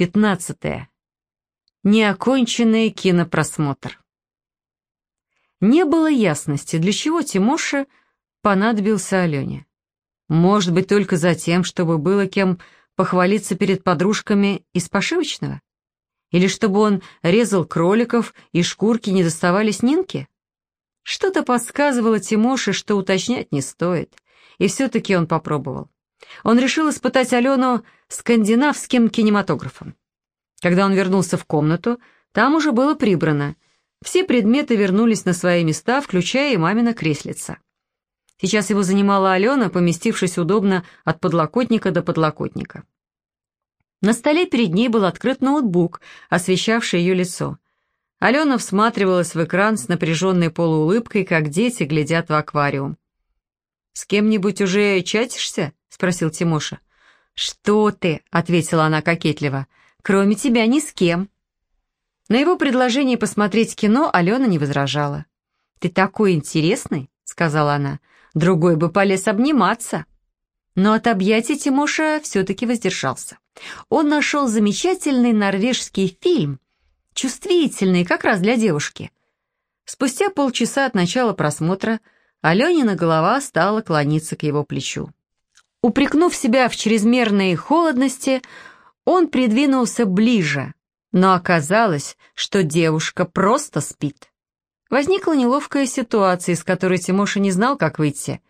Пятнадцатое. Неоконченный кинопросмотр. Не было ясности, для чего Тимоша понадобился Алене. Может быть, только за тем, чтобы было кем похвалиться перед подружками из пошивочного? Или чтобы он резал кроликов и шкурки не доставались Нинке? Что-то подсказывало Тимоше, что уточнять не стоит, и все-таки он попробовал. Он решил испытать Алену скандинавским кинематографом. Когда он вернулся в комнату, там уже было прибрано. Все предметы вернулись на свои места, включая и мамина креслица. Сейчас его занимала Алена, поместившись удобно от подлокотника до подлокотника. На столе перед ней был открыт ноутбук, освещавший ее лицо. Алена всматривалась в экран с напряженной полуулыбкой, как дети глядят в аквариум. «С кем-нибудь уже чатишься?» — спросил Тимоша. «Что ты?» — ответила она кокетливо. «Кроме тебя ни с кем». На его предложение посмотреть кино Алена не возражала. «Ты такой интересный», — сказала она. «Другой бы полез обниматься». Но от объятий Тимоша все-таки воздержался. Он нашел замечательный норвежский фильм, чувствительный как раз для девушки. Спустя полчаса от начала просмотра Аленина голова стала клониться к его плечу. Упрекнув себя в чрезмерной холодности, он придвинулся ближе, но оказалось, что девушка просто спит. Возникла неловкая ситуация, из которой Тимоша не знал, как выйти.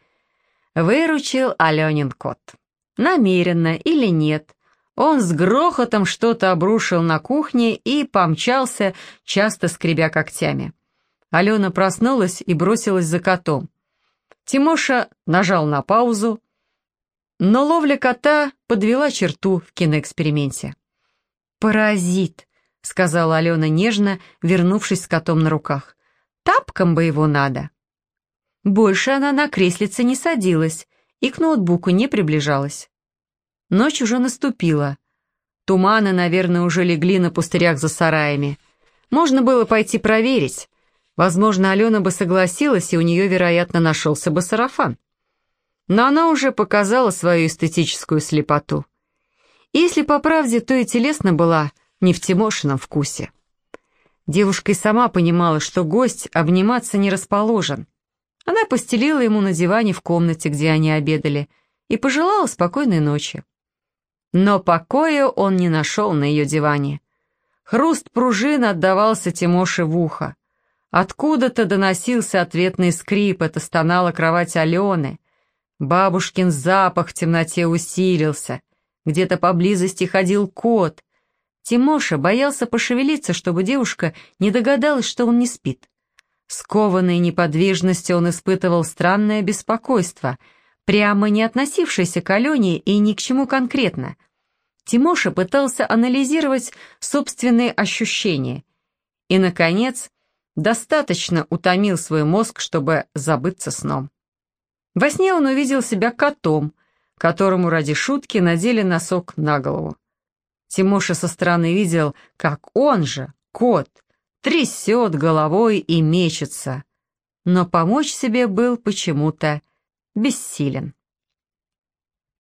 Выручил Аленин кот. Намеренно или нет, он с грохотом что-то обрушил на кухне и помчался, часто скребя когтями. Алена проснулась и бросилась за котом. Тимоша нажал на паузу, но ловля кота подвела черту в киноэксперименте. «Паразит», — сказала Алена нежно, вернувшись с котом на руках. «Тапком бы его надо». Больше она на креслице не садилась и к ноутбуку не приближалась. Ночь уже наступила. Туманы, наверное, уже легли на пустырях за сараями. Можно было пойти проверить, Возможно, Алена бы согласилась, и у нее, вероятно, нашелся бы сарафан. Но она уже показала свою эстетическую слепоту. Если по правде, то и телесно была не в Тимошином вкусе. Девушка и сама понимала, что гость обниматься не расположен. Она постелила ему на диване в комнате, где они обедали, и пожелала спокойной ночи. Но покоя он не нашел на ее диване. Хруст пружин отдавался Тимоше в ухо. Откуда-то доносился ответный скрип, это стонала кровать Алены. Бабушкин запах в темноте усилился. Где-то поблизости ходил кот. Тимоша боялся пошевелиться, чтобы девушка не догадалась, что он не спит. Скованной неподвижностью он испытывал странное беспокойство, прямо не относившееся к Алене и ни к чему конкретно. Тимоша пытался анализировать собственные ощущения. И, наконец, достаточно утомил свой мозг, чтобы забыться сном. Во сне он увидел себя котом, которому ради шутки надели носок на голову. Тимоша со стороны видел, как он же, кот, трясет головой и мечется, но помочь себе был почему-то бессилен.